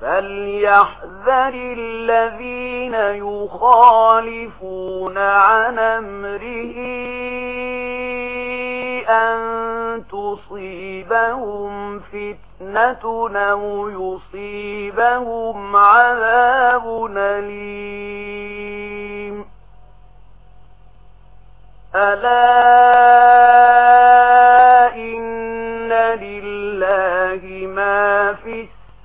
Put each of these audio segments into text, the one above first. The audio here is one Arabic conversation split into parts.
فليحذر الذين يخالفون عن أمره أن تصيبهم فتنة أو يصيبهم عذاب أليم ألا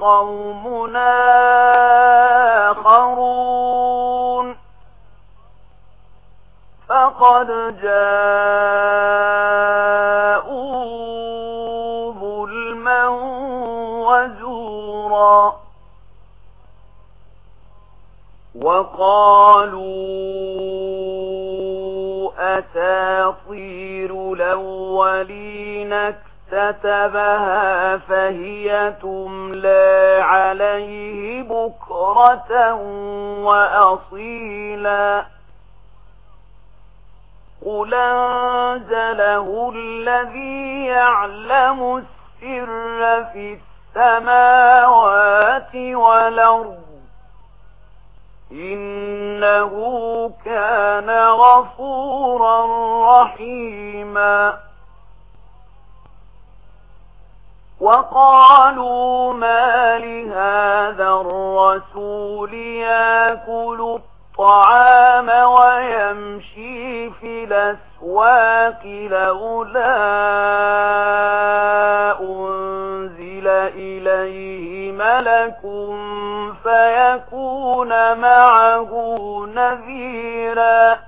قوم آخرون. فقد جاءوا ظلما وزورا. وقالوا أساطير الأولين كَتَبَهَا فهي تملى عليه بكرة وأصيلا. قل أنزله الذي يعلم السر في السماوات والأرض إنه كان غفورا رحيما. وقالوا ما لهذا الرسول يأكل الطعام ويمشي في الأسواق لأولا أنزل إليه ملك فيكون معه نذيراً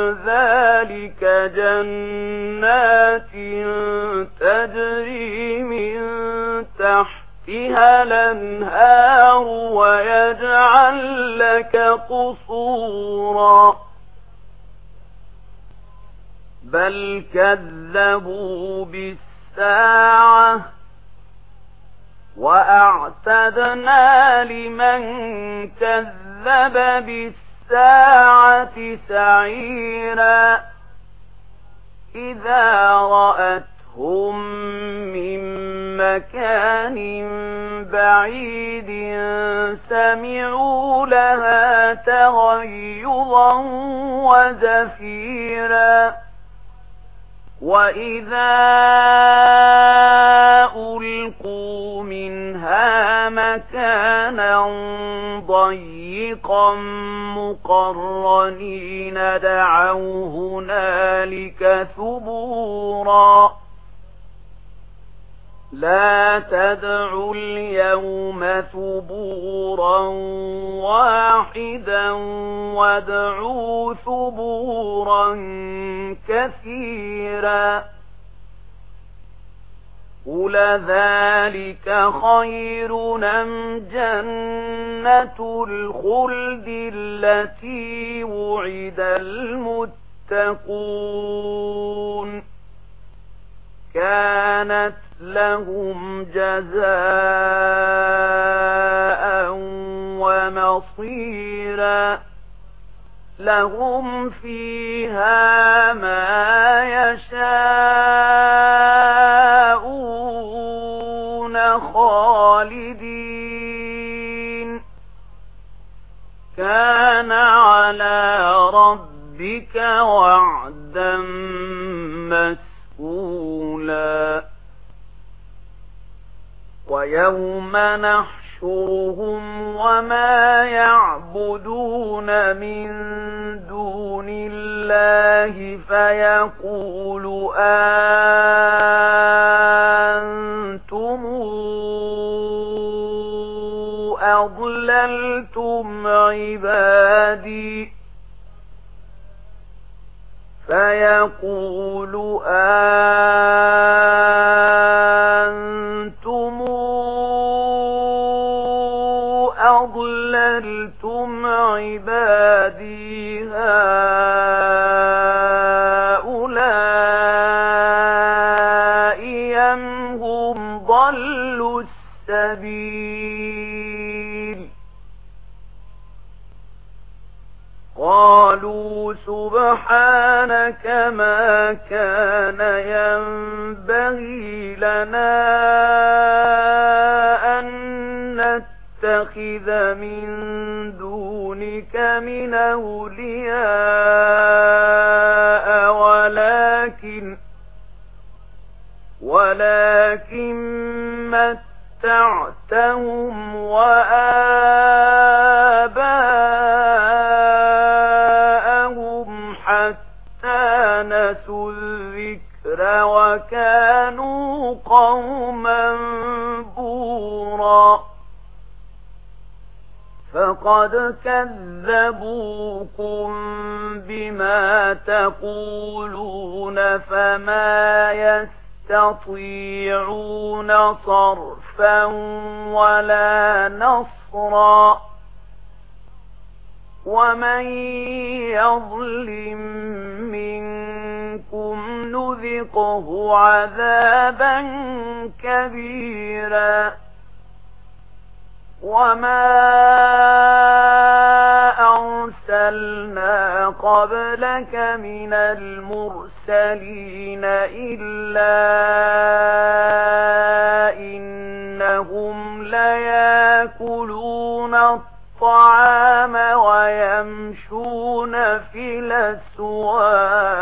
ذلك جنات تجري من تحتها الأنهار ويجعل لك قصورا. بل كذبوا بالساعة وأعتدنا لمن كذب بالساعة. الساعة سعيرا إذا رأتهم من مكان بعيد سمعوا لها تغيظا وزفيرا وإذا ألقوا منها مكانا ضيرا فريقا مقرنين دعوا هنالك ثبورا لا تدعوا اليوم ثبورا واحدا وادعوا ثبورا كثيرا قل ذلك خير نم جنة الخلد التي وعد المتقون كانت لهم جزاء ومصيرا لهم فيها ما يشاء خالدين. كان على ربك وعدا مسؤولا. ويوم نحشرهم وما يعبدون من دون الله فيقول آمين. أضللتم عبادي فيقول أنتم أضللتم عبادي هؤلاء أم هم ضلوا السبيل قالوا سبحانك ما كان ينبغي لنا أن نتخذ من دونك من أولياء ولكن ولكن متعتهم وآلهم الذكر وكانوا قوما بورا. فقد كذبوكم بما تقولون فما يستطيعون صرفا ولا نصرا. ومن يظلم من رَبُّكُمْ نُذِقْهُ عَذَابًا كَبِيرًا وَمَا أَرْسَلْنَا قَبْلَكَ مِنَ الْمُرْسَلِينَ إِلَّا إِنَّهُمْ لَيَأْكُلُونَ الطَّعَامَ وَيَمْشُونَ فِي الْأَسْوَاقِ